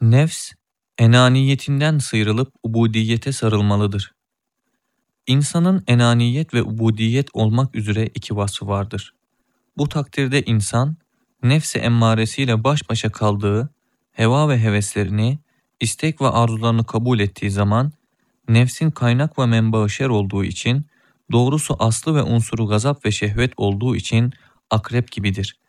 Nefs, enaniyetinden sıyrılıp ubudiyete sarılmalıdır. İnsanın enaniyet ve ubudiyet olmak üzere iki vasfı vardır. Bu takdirde insan, nefsi emmaresiyle baş başa kaldığı, heva ve heveslerini, istek ve arzularını kabul ettiği zaman, nefsin kaynak ve menbaı şer olduğu için, doğrusu aslı ve unsuru gazap ve şehvet olduğu için akrep gibidir.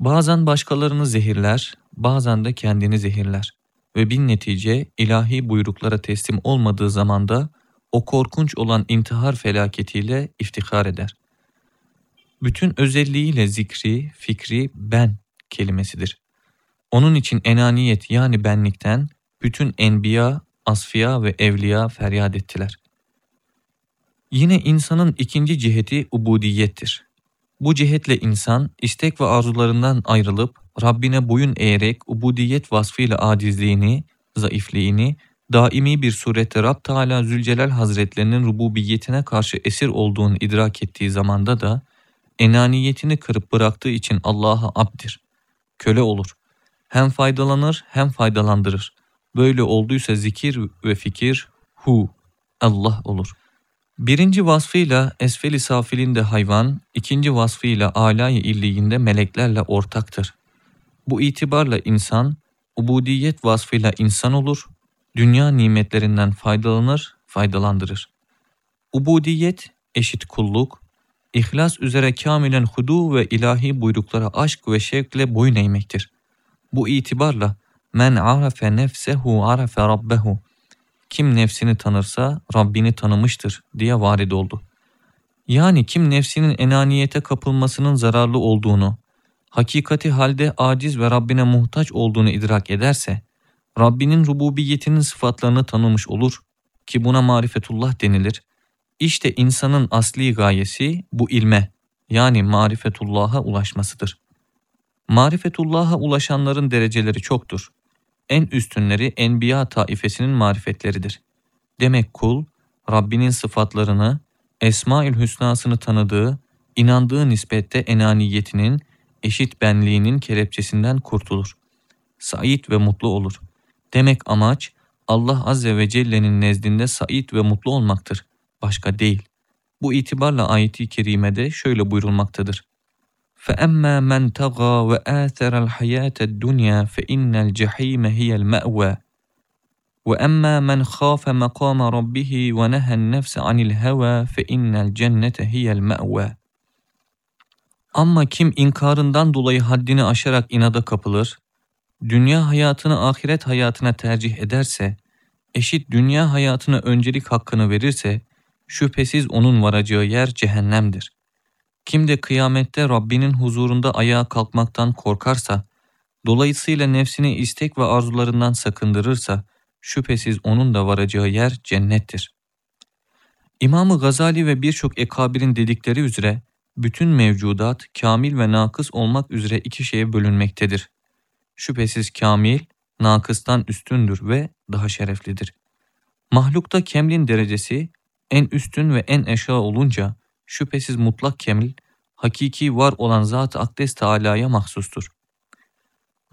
Bazen başkalarını zehirler, bazen de kendini zehirler ve bin netice ilahi buyruklara teslim olmadığı zamanda o korkunç olan intihar felaketiyle iftihar eder. Bütün özelliğiyle zikri, fikri ben kelimesidir. Onun için enaniyet yani benlikten bütün enbiya, asfiya ve evliya feryat ettiler. Yine insanın ikinci ciheti ubudiyettir. Bu cihetle insan istek ve arzularından ayrılıp Rabbine boyun eğerek ubudiyet vasfıyla acizliğini, zayıfliğini, daimi bir surette Rab Teala Zülcelal Hazretlerinin rububiyetine karşı esir olduğunu idrak ettiği zamanda da enaniyetini kırıp bıraktığı için Allah'a abdir, köle olur. Hem faydalanır hem faydalandırır. Böyle olduysa zikir ve fikir hu, Allah olur. Birinci vasfıyla esfeli safilinde hayvan, ikinci vasfıyla alay illiğinde meleklerle ortaktır. Bu itibarla insan, ubudiyet vasfıyla insan olur, dünya nimetlerinden faydalanır, faydalandırır. Ubudiyet eşit kulluk, ihlas üzere kamilen hudu ve ilahi buyruklara aşk ve şevkle boyun eğmektir. Bu itibarla men arafe nefsehu arafe rabbehu kim nefsini tanırsa Rabbini tanımıştır diye varid oldu. Yani kim nefsinin enaniyete kapılmasının zararlı olduğunu, hakikati halde aciz ve Rabbine muhtaç olduğunu idrak ederse, Rabbinin rububiyetinin sıfatlarını tanımış olur ki buna marifetullah denilir. İşte insanın asli gayesi bu ilme yani marifetullah'a ulaşmasıdır. Marifetullah'a ulaşanların dereceleri çoktur. En üstünleri enbiya taifesinin marifetleridir. Demek kul, Rabbinin sıfatlarını, Esma-ül Hüsna'sını tanıdığı, inandığı nispette enaniyetinin, eşit benliğinin kelepçesinden kurtulur. Sait ve mutlu olur. Demek amaç Allah Azze ve Celle'nin nezdinde sait ve mutlu olmaktır. Başka değil. Bu itibarla ayeti kerimede şöyle buyurulmaktadır. فَأَمَّا مَنْ تَغَى وَآثَرَ الْحَيَاةَ الدُّنْيَا فَإِنَّ الْجَحِيمَ هِيَ الْمَأْوَى وَأَمَّا مَنْ خَافَ مَقَامَ رَبِّهِ وَنَهَى النَّفْسَ عَنِ الْهَوَى فَإِنَّ الْجَنَّةَ هِيَ الْمَأْوَى Ama kim inkarından dolayı haddini aşarak inada kapılır, dünya hayatını ahiret hayatına tercih ederse, eşit dünya hayatına öncelik hakkını verirse, şüphesiz onun varacağı yer cehennemdir. Kim de kıyamette Rabbinin huzurunda ayağa kalkmaktan korkarsa, dolayısıyla nefsini istek ve arzularından sakındırırsa, şüphesiz onun da varacağı yer cennettir. İmamı Gazali ve birçok ekabirin dedikleri üzere, bütün mevcudat kamil ve nakıs olmak üzere iki şeye bölünmektedir. Şüphesiz kamil, nakıstan üstündür ve daha şereflidir. Mahlukta kemlin derecesi en üstün ve en eşya olunca şüphesiz mutlak kemil, hakiki var olan Zat-ı Akdes Teala'ya mahsustur.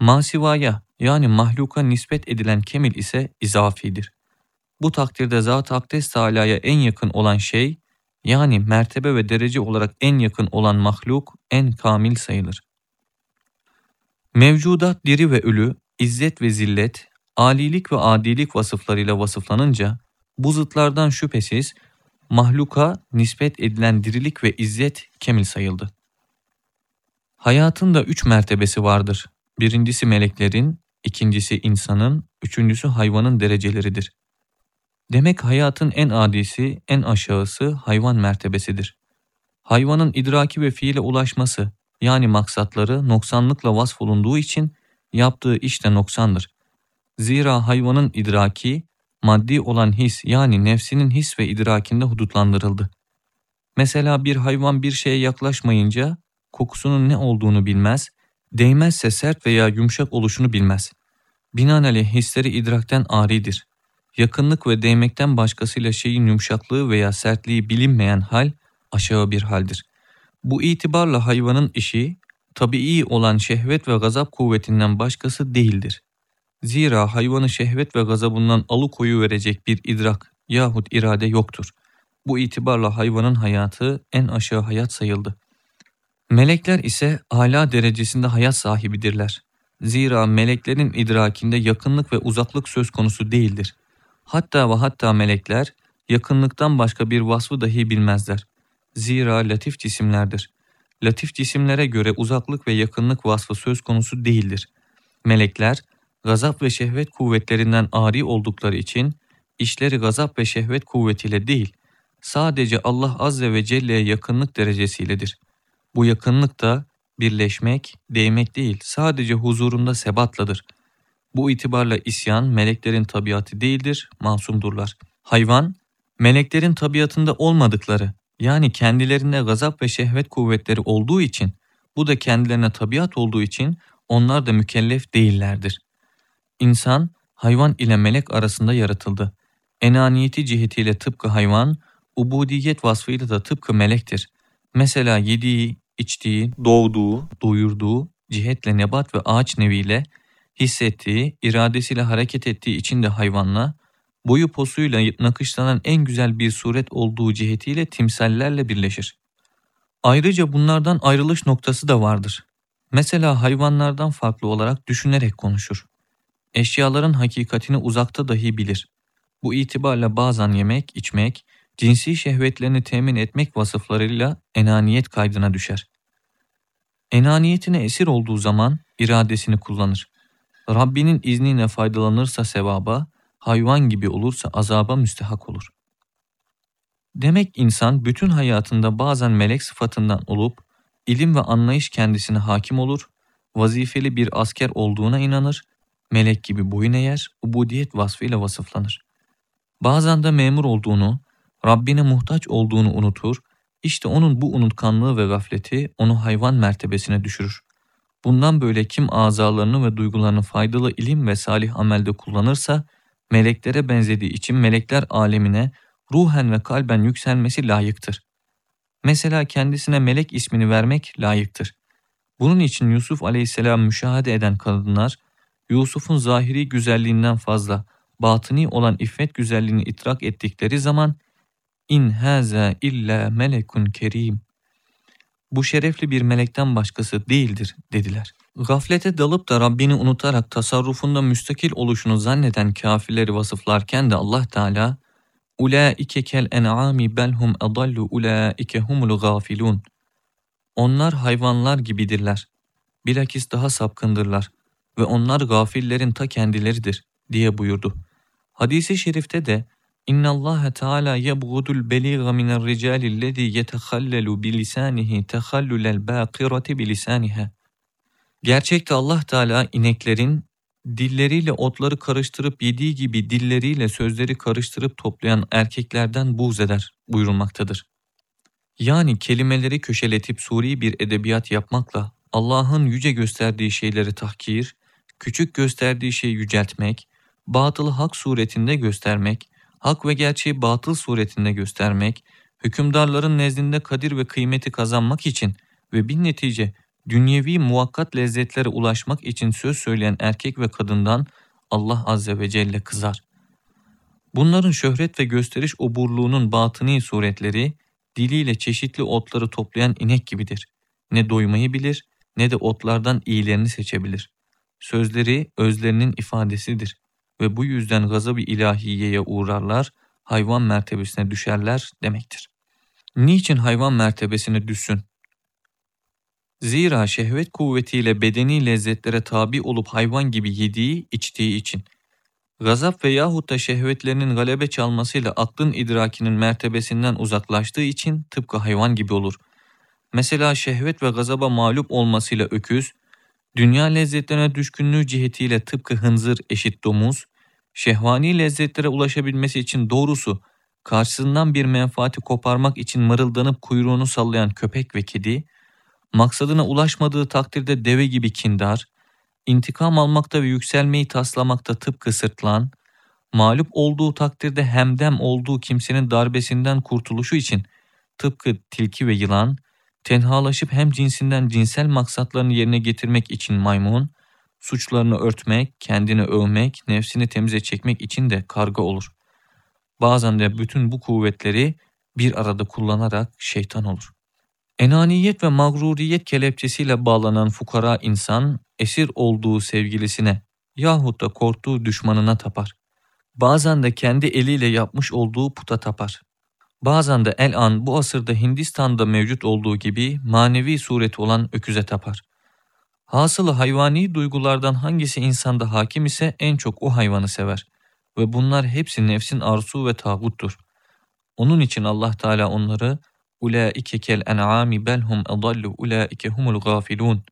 Masivaya yani mahluka nispet edilen kemil ise izafidir. Bu takdirde Zat-ı Akdes Teala'ya en yakın olan şey, yani mertebe ve derece olarak en yakın olan mahluk en kamil sayılır. Mevcudat diri ve ölü, izzet ve zillet, alilik ve adilik vasıflarıyla vasıflanınca, bu zıtlardan şüphesiz mahluka nispet edilen dirilik ve izzet kemil sayıldı. Hayatın da üç mertebesi vardır. Birincisi meleklerin, ikincisi insanın, üçüncüsü hayvanın dereceleridir. Demek hayatın en adisi, en aşağısı hayvan mertebesidir. Hayvanın idraki ve fiile ulaşması, yani maksatları noksanlıkla vasfolunduğu için yaptığı iş de noksandır. Zira hayvanın idraki, maddi olan his yani nefsinin his ve idrakinde hudutlandırıldı. Mesela bir hayvan bir şeye yaklaşmayınca kokusunun ne olduğunu bilmez, değmezse sert veya yumuşak oluşunu bilmez. Binaenaleyh hisleri idrakten aridir. Yakınlık ve değmekten başkasıyla şeyin yumuşaklığı veya sertliği bilinmeyen hal aşağı bir haldir. Bu itibarla hayvanın işi tabii olan şehvet ve gazap kuvvetinden başkası değildir. Zira hayvanı şehvet ve gazabından alıkoyu verecek bir idrak yahut irade yoktur. Bu itibarla hayvanın hayatı en aşağı hayat sayıldı. Melekler ise âlâ derecesinde hayat sahibidirler. Zira meleklerin idrakinde yakınlık ve uzaklık söz konusu değildir. Hatta ve hatta melekler yakınlıktan başka bir vasfı dahi bilmezler. Zira latif cisimlerdir. Latif cisimlere göre uzaklık ve yakınlık vasfı söz konusu değildir. Melekler, gazap ve şehvet kuvvetlerinden ari oldukları için, işleri gazap ve şehvet kuvvetiyle değil, sadece Allah Azze ve Celle'ye yakınlık derecesiyledir. Bu yakınlık da birleşmek, değmek değil, sadece huzurunda sebatladır. Bu itibarla isyan meleklerin tabiatı değildir, masumdurlar. Hayvan, meleklerin tabiatında olmadıkları, yani kendilerinde gazap ve şehvet kuvvetleri olduğu için, bu da kendilerine tabiat olduğu için onlar da mükellef değillerdir. İnsan, hayvan ile melek arasında yaratıldı. Enaniyeti cihetiyle tıpkı hayvan, ubudiyet vasfıyla da tıpkı melektir. Mesela yediği, içtiği, doğduğu, doyurduğu cihetle nebat ve ağaç neviyle hissettiği, iradesiyle hareket ettiği için de hayvanla, boyu posuyla nakışlanan en güzel bir suret olduğu cihetiyle timsallerle birleşir. Ayrıca bunlardan ayrılış noktası da vardır. Mesela hayvanlardan farklı olarak düşünerek konuşur. Eşyaların hakikatini uzakta dahi bilir. Bu itibarla bazen yemek, içmek, cinsi şehvetlerini temin etmek vasıflarıyla enaniyet kaydına düşer. Enaniyetine esir olduğu zaman iradesini kullanır. Rabbinin izniyle faydalanırsa sevaba, hayvan gibi olursa azaba müstehak olur. Demek insan bütün hayatında bazen melek sıfatından olup, ilim ve anlayış kendisine hakim olur, vazifeli bir asker olduğuna inanır, melek gibi boyun eğer, ubudiyet vasfıyla vasıflanır. Bazen de memur olduğunu, Rabbine muhtaç olduğunu unutur, işte onun bu unutkanlığı ve gafleti onu hayvan mertebesine düşürür. Bundan böyle kim azalarını ve duygularını faydalı ilim ve salih amelde kullanırsa, meleklere benzediği için melekler alemine ruhen ve kalben yükselmesi layıktır. Mesela kendisine melek ismini vermek layıktır. Bunun için Yusuf aleyhisselam müşahede eden kadınlar, Yusuf'un zahiri güzelliğinden fazla batini olan iffet güzelliğini itrak ettikleri zaman İn haza illa melekun kerim. Bu şerefli bir melekten başkası değildir dediler. Gaflete dalıp da Rabbini unutarak tasarrufunda müstakil oluşunu zanneden kafirleri vasıflarken de Allah Teala Ulaike kel en'ami belhum adallu ulaike humul gafilun. Onlar hayvanlar gibidirler. Bilakis daha sapkındırlar ve onlar gafillerin ta kendileridir diye buyurdu. Hadisi şerifte de İnna Allah Teala yebğudul beliga minel ricali lezî yetehallalu bilisanihi tehallulel bâkirati bilisaniha. Gerçekte Allah Teala ineklerin dilleriyle otları karıştırıp yediği gibi dilleriyle sözleri karıştırıp toplayan erkeklerden buğz eder buyurulmaktadır. Yani kelimeleri köşeletip suri bir edebiyat yapmakla Allah'ın yüce gösterdiği şeyleri tahkir, küçük gösterdiği şeyi yüceltmek, batılı hak suretinde göstermek, hak ve gerçeği batıl suretinde göstermek, hükümdarların nezdinde kadir ve kıymeti kazanmak için ve bir netice dünyevi muvakkat lezzetlere ulaşmak için söz söyleyen erkek ve kadından Allah Azze ve Celle kızar. Bunların şöhret ve gösteriş oburluğunun batıni suretleri, diliyle çeşitli otları toplayan inek gibidir. Ne doymayı bilir, ne de otlardan iyilerini seçebilir. Sözleri özlerinin ifadesidir ve bu yüzden gazab-ı ilahiyeye uğrarlar, hayvan mertebesine düşerler demektir. Niçin hayvan mertebesine düşsün? Zira şehvet kuvvetiyle bedeni lezzetlere tabi olup hayvan gibi yediği, içtiği için. Gazap ve yahut da şehvetlerinin galebe çalmasıyla aklın idrakinin mertebesinden uzaklaştığı için tıpkı hayvan gibi olur. Mesela şehvet ve gazaba mağlup olmasıyla öküz, dünya lezzetlerine düşkünlüğü cihetiyle tıpkı hınzır eşit domuz, şehvani lezzetlere ulaşabilmesi için doğrusu karşısından bir menfaati koparmak için mırıldanıp kuyruğunu sallayan köpek ve kedi, maksadına ulaşmadığı takdirde deve gibi kindar, intikam almakta ve yükselmeyi taslamakta tıpkı sırtlan, mağlup olduğu takdirde hemdem olduğu kimsenin darbesinden kurtuluşu için tıpkı tilki ve yılan, tenhalaşıp hem cinsinden cinsel maksatlarını yerine getirmek için maymun, Suçlarını örtmek, kendini övmek, nefsini temize çekmek için de karga olur. Bazen de bütün bu kuvvetleri bir arada kullanarak şeytan olur. Enaniyet ve mağruriyet kelepçesiyle bağlanan fukara insan, esir olduğu sevgilisine yahut da korktuğu düşmanına tapar. Bazen de kendi eliyle yapmış olduğu puta tapar. Bazen de el an bu asırda Hindistan'da mevcut olduğu gibi manevi sureti olan öküze tapar. Hasılı hayvani duygulardan hangisi insanda hakim ise en çok o hayvanı sever. Ve bunlar hepsi nefsin arzu ve tağuttur. Onun için Allah Teala onları ulaike kel en'ami belhum adallu ulaike humul gafilun.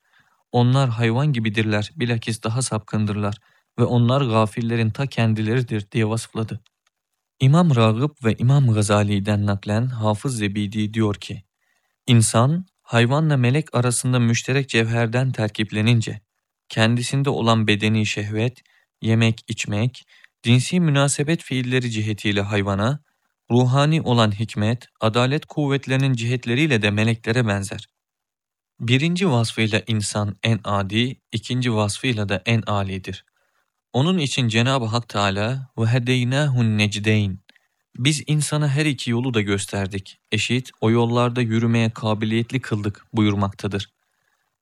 Onlar hayvan gibidirler, bilakis daha sapkındırlar ve onlar gafillerin ta kendileridir diye vasıfladı. İmam Ragıp ve İmam Gazali'den naklen Hafız Zebidi diyor ki, İnsan, hayvanla melek arasında müşterek cevherden terkiplenince, kendisinde olan bedeni şehvet, yemek, içmek, cinsi münasebet fiilleri cihetiyle hayvana, ruhani olan hikmet, adalet kuvvetlerinin cihetleriyle de meleklere benzer. Birinci vasfıyla insan en adi, ikinci vasfıyla da en alidir. Onun için Cenab-ı Hak Teala ve hedeynâhun necdeyn biz insana her iki yolu da gösterdik. Eşit o yollarda yürümeye kabiliyetli kıldık buyurmaktadır.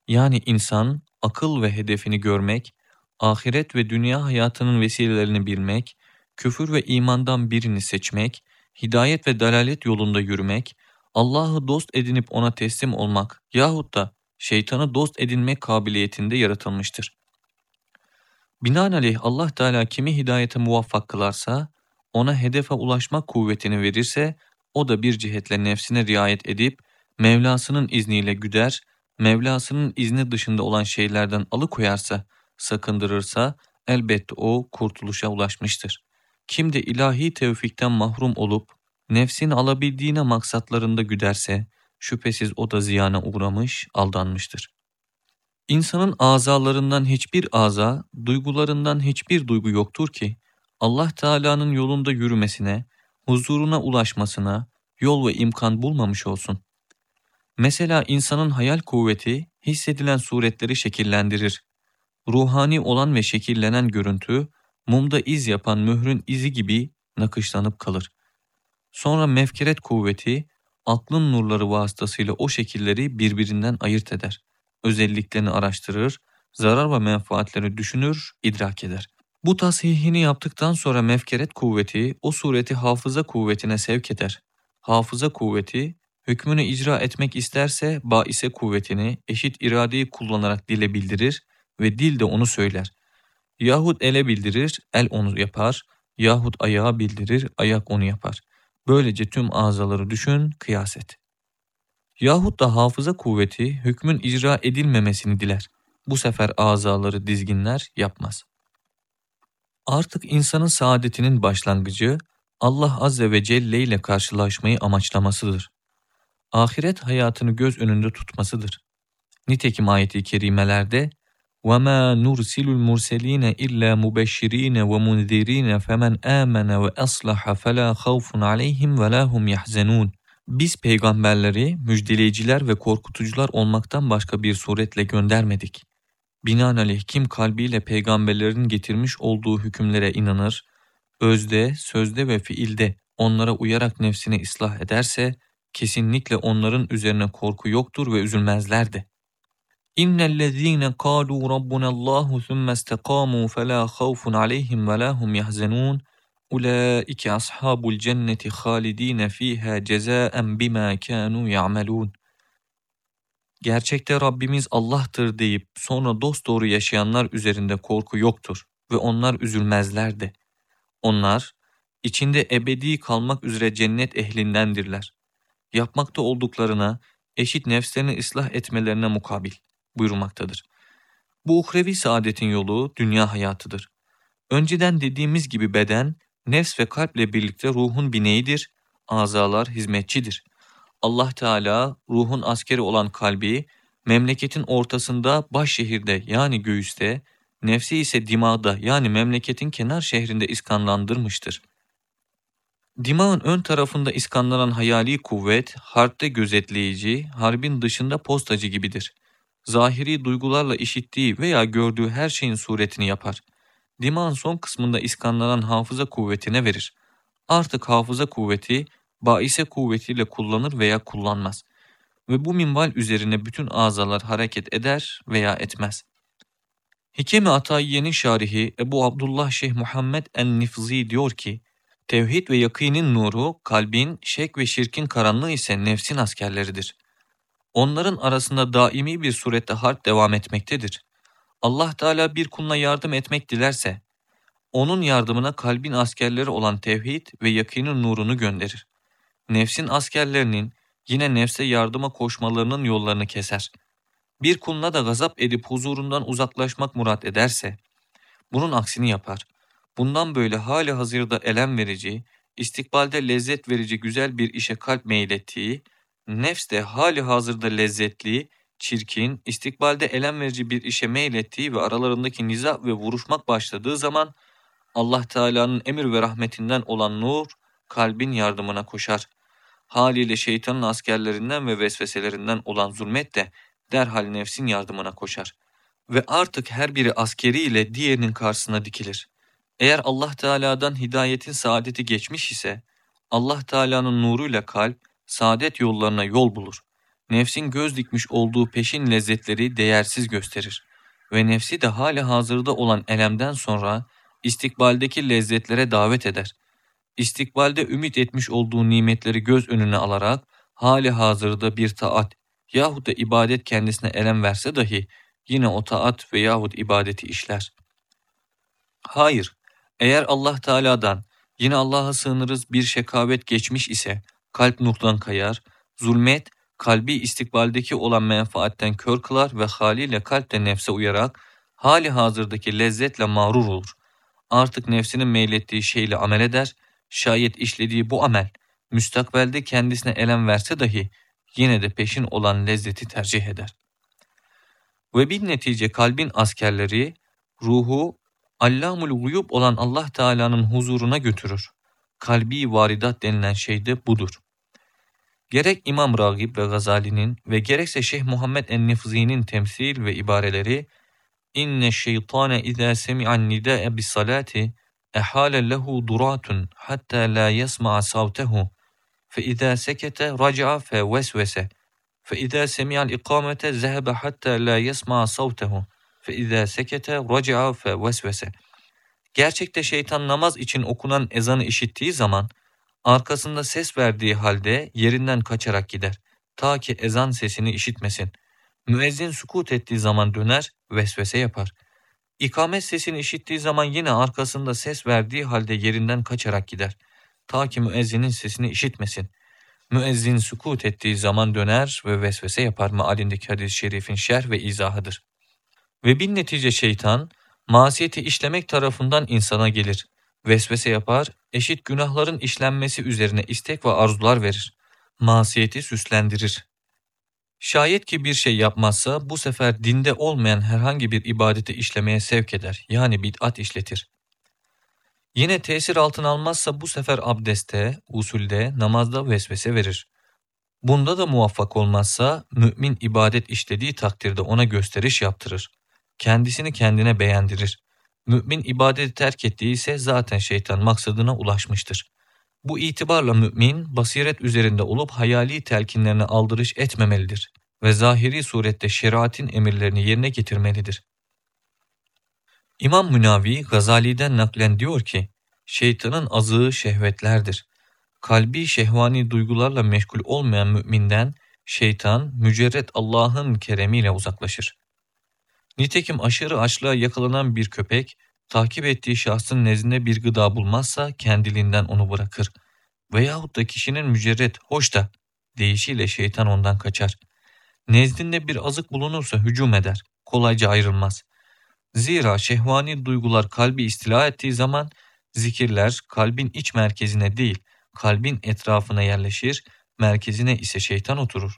Yani insan akıl ve hedefini görmek, ahiret ve dünya hayatının vesilelerini bilmek, küfür ve imandan birini seçmek, hidayet ve dalalet yolunda yürümek, Allah'ı dost edinip ona teslim olmak yahut da şeytanı dost edinmek kabiliyetinde yaratılmıştır. Binaenaleyh Allah Teala kimi hidayete muvaffak kılarsa, ona hedefe ulaşmak kuvvetini verirse, o da bir cihetle nefsine riayet edip, Mevlasının izniyle güder, Mevlasının izni dışında olan şeylerden alıkoyarsa, sakındırırsa, elbette o kurtuluşa ulaşmıştır. Kim de ilahi tevfikten mahrum olup, nefsin alabildiğine maksatlarında güderse, şüphesiz o da ziyana uğramış, aldanmıştır. İnsanın azalarından hiçbir aza, duygularından hiçbir duygu yoktur ki, Allah Teala'nın yolunda yürümesine, huzuruna ulaşmasına yol ve imkan bulmamış olsun. Mesela insanın hayal kuvveti hissedilen suretleri şekillendirir. Ruhani olan ve şekillenen görüntü, mumda iz yapan mührün izi gibi nakışlanıp kalır. Sonra mefkeret kuvveti, aklın nurları vasıtasıyla o şekilleri birbirinden ayırt eder. Özelliklerini araştırır, zarar ve menfaatlerini düşünür, idrak eder. Bu tasihini yaptıktan sonra mefkeret kuvveti o sureti hafıza kuvvetine sevk eder. Hafıza kuvveti hükmünü icra etmek isterse baise kuvvetini eşit iradeyi kullanarak dile bildirir ve dil de onu söyler. Yahut ele bildirir, el onu yapar, yahut ayağa bildirir, ayak onu yapar. Böylece tüm azaları düşün, kıyas et Yahut da hafıza kuvveti hükmün icra edilmemesini diler. Bu sefer azaları dizginler, yapmaz. Artık insanın saadetinin başlangıcı Allah Azze ve Celle ile karşılaşmayı amaçlamasıdır. Ahiret hayatını göz önünde tutmasıdır. Nitekim ayeti kerimelerde وَمَا نُرْسِلُ الْمُرْسَلِينَ إِلَّا مُبَشِّرِينَ وَمُنْذِرِينَ فَمَنْ آمَنَ وَأَصْلَحَ فَلَا خَوْفٌ عَلَيْهِمْ وَلَا هُمْ يَحْزَنُونَ biz peygamberleri müjdeleyiciler ve korkutucular olmaktan başka bir suretle göndermedik. Binaenaleyh kim kalbiyle peygamberlerin getirmiş olduğu hükümlere inanır, özde, sözde ve fiilde onlara uyarak nefsini ıslah ederse, kesinlikle onların üzerine korku yoktur ve üzülmezler de. İnnellezîne kâlû rabbunallâhu thumme istekâmû felâ khawfun aleyhim ve lâ hum yahzenûn. Ulaike ashabul cenneti halidîne fîhâ cezâen bimâ kânû ya'melûn. Gerçekte Rabbimiz Allah'tır deyip sonra dosdoğru yaşayanlar üzerinde korku yoktur ve onlar üzülmezler de. Onlar içinde ebedi kalmak üzere cennet ehlindendirler. Yapmakta olduklarına, eşit nefslerini ıslah etmelerine mukabil buyurmaktadır. Bu uhrevi saadetin yolu dünya hayatıdır. Önceden dediğimiz gibi beden, nefs ve kalple birlikte ruhun bineğidir, azalar hizmetçidir. Allah Teala ruhun askeri olan kalbi memleketin ortasında baş şehirde yani göğüste, nefsi ise dimağda yani memleketin kenar şehrinde iskanlandırmıştır. Dimağın ön tarafında iskanlanan hayali kuvvet, harpte gözetleyici, harbin dışında postacı gibidir. zahiri duygularla işittiği veya gördüğü her şeyin suretini yapar. Dimağın son kısmında iskanlanan hafıza kuvvetine verir. Artık hafıza kuvveti, baise kuvvetiyle kullanır veya kullanmaz. Ve bu minval üzerine bütün azalar hareket eder veya etmez. Hikemi Atayiye'nin şarihi Ebu Abdullah Şeyh Muhammed en-Nifzi diyor ki, Tevhid ve yakinin nuru, kalbin, şek ve şirkin karanlığı ise nefsin askerleridir. Onların arasında daimi bir surette harp devam etmektedir. Allah Teala bir kuluna yardım etmek dilerse, onun yardımına kalbin askerleri olan tevhid ve yakinin nurunu gönderir. Nefsin askerlerinin yine nefse yardıma koşmalarının yollarını keser. Bir kuluna da gazap edip huzurundan uzaklaşmak murat ederse, bunun aksini yapar. Bundan böyle hali hazırda elem verici, istikbalde lezzet verici güzel bir işe kalp meylettiği, nefs de hali hazırda lezzetli, çirkin, istikbalde elem verici bir işe meylettiği ve aralarındaki niza ve vuruşmak başladığı zaman Allah Teala'nın emir ve rahmetinden olan nur kalbin yardımına koşar. Haliyle şeytanın askerlerinden ve vesveselerinden olan zulmet de derhal nefsin yardımına koşar. Ve artık her biri askeri ile diğerinin karşısına dikilir. Eğer Allah Teala'dan hidayetin saadeti geçmiş ise Allah Teala'nın nuruyla kalp saadet yollarına yol bulur. Nefsin göz dikmiş olduğu peşin lezzetleri değersiz gösterir ve nefsi de hali hazırda olan elemden sonra istikbaldeki lezzetlere davet eder. İstikbalde ümit etmiş olduğu nimetleri göz önüne alarak hali hazırda bir taat yahut da ibadet kendisine elem verse dahi yine o taat ve yahut ibadeti işler. Hayır, eğer Allah Teala'dan yine Allah'a sığınırız bir şekavet geçmiş ise kalp nurdan kayar, zulmet kalbi istikbaldeki olan menfaatten kör kılar ve haliyle kalp de nefse uyarak hali hazırdaki lezzetle mağrur olur. Artık nefsinin meylettiği şeyle amel eder, şayet işlediği bu amel müstakbelde kendisine elem verse dahi yine de peşin olan lezzeti tercih eder. Ve bir netice kalbin askerleri ruhu Allamul guyub olan Allah Teala'nın huzuruna götürür. Kalbi varidat denilen şey de budur. Gerek İmam Ragib ve Gazali'nin ve gerekse Şeyh Muhammed en-Nifzi'nin temsil ve ibareleri inne şeytane izâ semi'an nidâe bis salati ehâle lehu duratun hatta la yesma'a savtehu fe izâ sekete raca'a fe vesvese fe izâ semi'al ikamete zehebe hatta la yesma'a savtehu fe izâ sekete raca'a fe vesvese. Gerçekte şeytan namaz için okunan ezanı işittiği zaman arkasında ses verdiği halde yerinden kaçarak gider. Ta ki ezan sesini işitmesin. Müezzin sukut ettiği zaman döner, vesvese yapar. İkamet sesini işittiği zaman yine arkasında ses verdiği halde yerinden kaçarak gider. Ta ki müezzinin sesini işitmesin. Müezzin sukut ettiği zaman döner ve vesvese yapar mealindeki hadis-i şerifin şerh ve izahıdır. Ve bin netice şeytan, masiyeti işlemek tarafından insana gelir. Vesvese yapar, eşit günahların işlenmesi üzerine istek ve arzular verir. Masiyeti süslendirir. Şayet ki bir şey yapmazsa bu sefer dinde olmayan herhangi bir ibadeti işlemeye sevk eder. Yani bid'at işletir. Yine tesir altına almazsa bu sefer abdeste, usulde, namazda vesvese verir. Bunda da muvaffak olmazsa mümin ibadet işlediği takdirde ona gösteriş yaptırır. Kendisini kendine beğendirir. Mümin ibadeti terk ettiği ise zaten şeytan maksadına ulaşmıştır. Bu itibarla mümin basiret üzerinde olup hayali telkinlerine aldırış etmemelidir ve zahiri surette şeriatin emirlerini yerine getirmelidir. İmam Münavi Gazali'den naklen diyor ki, şeytanın azığı şehvetlerdir. Kalbi şehvani duygularla meşgul olmayan müminden şeytan mücerret Allah'ın keremiyle uzaklaşır. Nitekim aşırı açlığa yakalanan bir köpek, takip ettiği şahsın nezdinde bir gıda bulmazsa kendiliğinden onu bırakır. Veyahut da kişinin mücerret, hoş da deyişiyle şeytan ondan kaçar. Nezdinde bir azık bulunursa hücum eder, kolayca ayrılmaz. Zira şehvani duygular kalbi istila ettiği zaman zikirler kalbin iç merkezine değil, kalbin etrafına yerleşir, merkezine ise şeytan oturur.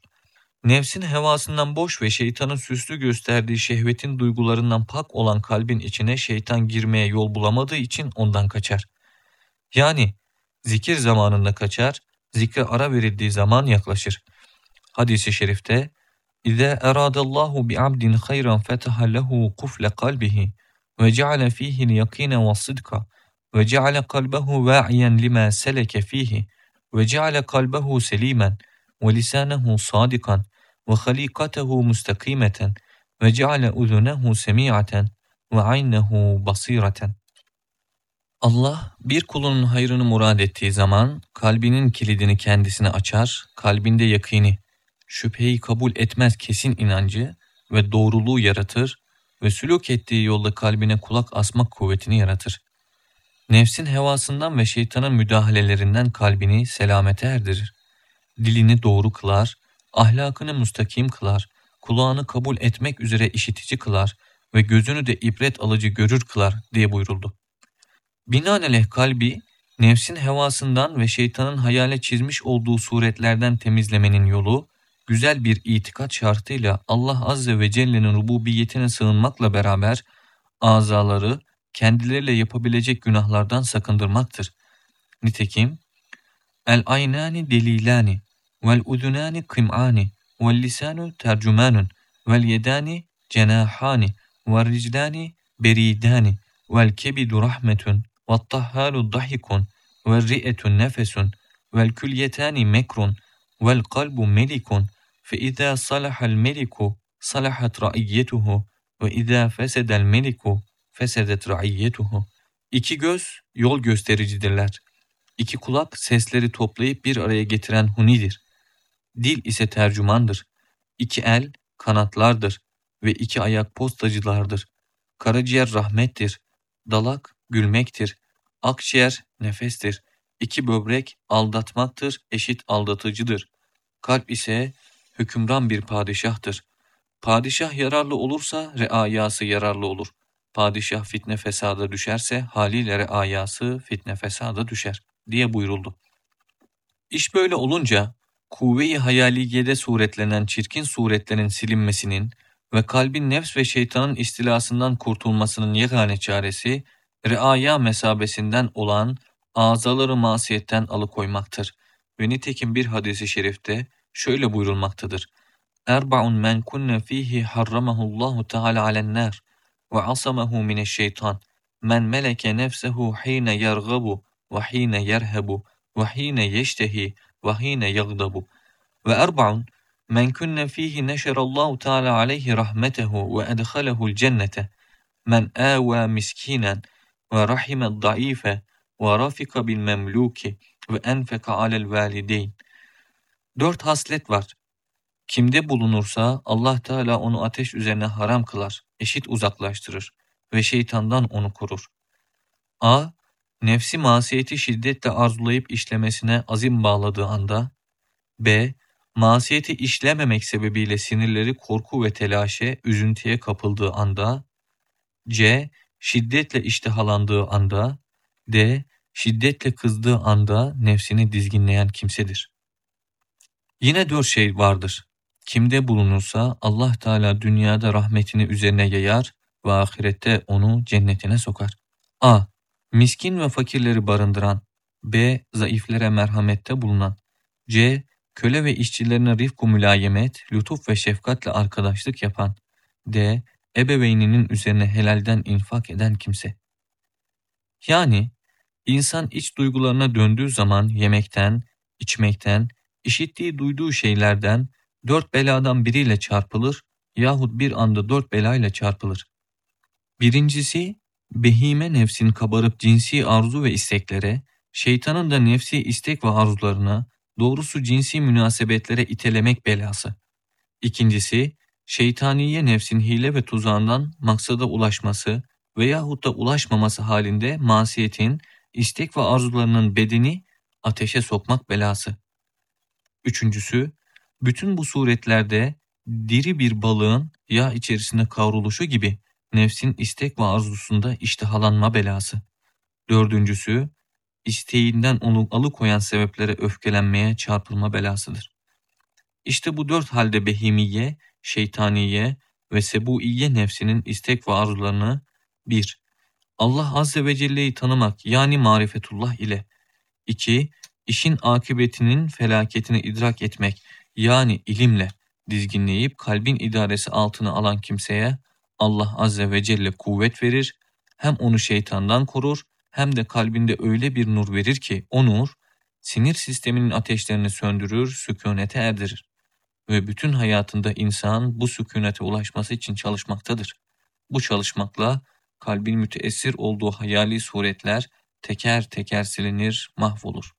Nefsin hevasından boş ve şeytanın süslü gösterdiği şehvetin duygularından pak olan kalbin içine şeytan girmeye yol bulamadığı için ondan kaçar. Yani zikir zamanında kaçar, zikre ara verildiği zaman yaklaşır. Hadis-i şerifte إذا أراد الله بعبد خيرا فتح له قفل قلبه وجعل فيه اليقين والصدق وجعل قلبه واعيا لما سلك فيه وجعل قلبه سليما ولسانه صادقا ve halikatehu mustakimeten ve ceale uzunehu semi'aten ve aynehu basireten. Allah bir kulunun hayrını murad ettiği zaman kalbinin kilidini kendisine açar, kalbinde yakini, şüpheyi kabul etmez kesin inancı ve doğruluğu yaratır ve sülük ettiği yolda kalbine kulak asmak kuvvetini yaratır. Nefsin hevasından ve şeytanın müdahalelerinden kalbini selamete erdirir. Dilini doğru kılar, ahlakını müstakim kılar, kulağını kabul etmek üzere işitici kılar ve gözünü de ibret alıcı görür kılar diye buyuruldu. Binaenaleyh kalbi, nefsin hevasından ve şeytanın hayale çizmiş olduğu suretlerden temizlemenin yolu, güzel bir itikat şartıyla Allah Azze ve Celle'nin rububiyetine sığınmakla beraber azaları kendileriyle yapabilecek günahlardan sakındırmaktır. Nitekim el aynani delilani vel udunani kım'ani vel lisanu tercümanun vel yedani cenahani vel riclani beridani vel kebidu rahmetun ve tahhalu dahikun vel ri'etun nefesun vel külyetani mekrun vel kalbu melikun fe izâ salahal meliku salahat ra'iyyetuhu ve izâ fesedel meliku fesedet ra'iyyetuhu. İki göz yol göstericidirler. İki kulak sesleri toplayıp bir araya getiren hunidir. Dil ise tercümandır. İki el kanatlardır ve iki ayak postacılardır. Karaciğer rahmettir. Dalak gülmektir. Akciğer nefestir. İki böbrek aldatmaktır, eşit aldatıcıdır. Kalp ise hükümran bir padişahtır. Padişah yararlı olursa reayası yararlı olur. Padişah fitne fesada düşerse haliyle reayası fitne fesada düşer diye buyuruldu. İş böyle olunca kuvve-i hayaliyede suretlenen çirkin suretlerin silinmesinin ve kalbin nefs ve şeytanın istilasından kurtulmasının yegane çaresi reaya mesabesinden olan azaları masiyetten alıkoymaktır. Ve nitekim bir hadisi şerifte şöyle buyurulmaktadır. Erba'un men kunne fihi harramahullahu teala alen-nar ve asamahu mineşşeytan. Men meleke nefsehu hine yergabu ve hine yerhebu ve hine yeştehi men kunne fihi neşerallahu teala aleyhi rahmetehu ve edhalehu'l cennete. Men âvâ miskinen ve rahime daife ve rafika bil memluki ve enfeka alel valideyn. Dört haslet var. Kimde bulunursa Allah Teala onu ateş üzerine haram kılar, eşit uzaklaştırır ve şeytandan onu korur. A. Nefsi masiyeti şiddetle arzulayıp işlemesine azim bağladığı anda. B. Masiyeti işlememek sebebiyle sinirleri korku ve telaşe, üzüntüye kapıldığı anda. C. Şiddetle iştihalandığı anda. D. Şiddetle kızdığı anda nefsini dizginleyen kimsedir. Yine dört şey vardır. Kimde bulunursa Allah Teala dünyada rahmetini üzerine yayar ve ahirette onu cennetine sokar. A. Miskin ve fakirleri barındıran. B. Zayıflere merhamette bulunan. C. Köle ve işçilerine rifku mülayemet, lütuf ve şefkatle arkadaşlık yapan. D. Ebeveyninin üzerine helalden infak eden kimse. Yani insan iç duygularına döndüğü zaman yemekten, içmekten, işittiği duyduğu şeylerden dört beladan biriyle çarpılır yahut bir anda dört belayla çarpılır. Birincisi, behime nefsin kabarıp cinsi arzu ve isteklere, şeytanın da nefsi istek ve arzularına, doğrusu cinsi münasebetlere itelemek belası. İkincisi, şeytaniye nefsin hile ve tuzağından maksada ulaşması veyahut da ulaşmaması halinde masiyetin, istek ve arzularının bedeni ateşe sokmak belası. Üçüncüsü, bütün bu suretlerde diri bir balığın yağ içerisinde kavruluşu gibi nefsin istek ve arzusunda iştihalanma belası. Dördüncüsü, isteğinden onu alıkoyan sebeplere öfkelenmeye çarpılma belasıdır. İşte bu dört halde behimiye, şeytaniye ve sebuiye nefsinin istek ve arzularını bir, Allah Azze ve Celle'yi tanımak yani marifetullah ile 2 işin akıbetinin felaketini idrak etmek yani ilimle dizginleyip kalbin idaresi altına alan kimseye Allah Azze ve Celle kuvvet verir, hem onu şeytandan korur hem de kalbinde öyle bir nur verir ki o nur sinir sisteminin ateşlerini söndürür, sükunete erdirir. Ve bütün hayatında insan bu sükunete ulaşması için çalışmaktadır. Bu çalışmakla kalbin müteessir olduğu hayali suretler teker teker silinir, mahvolur.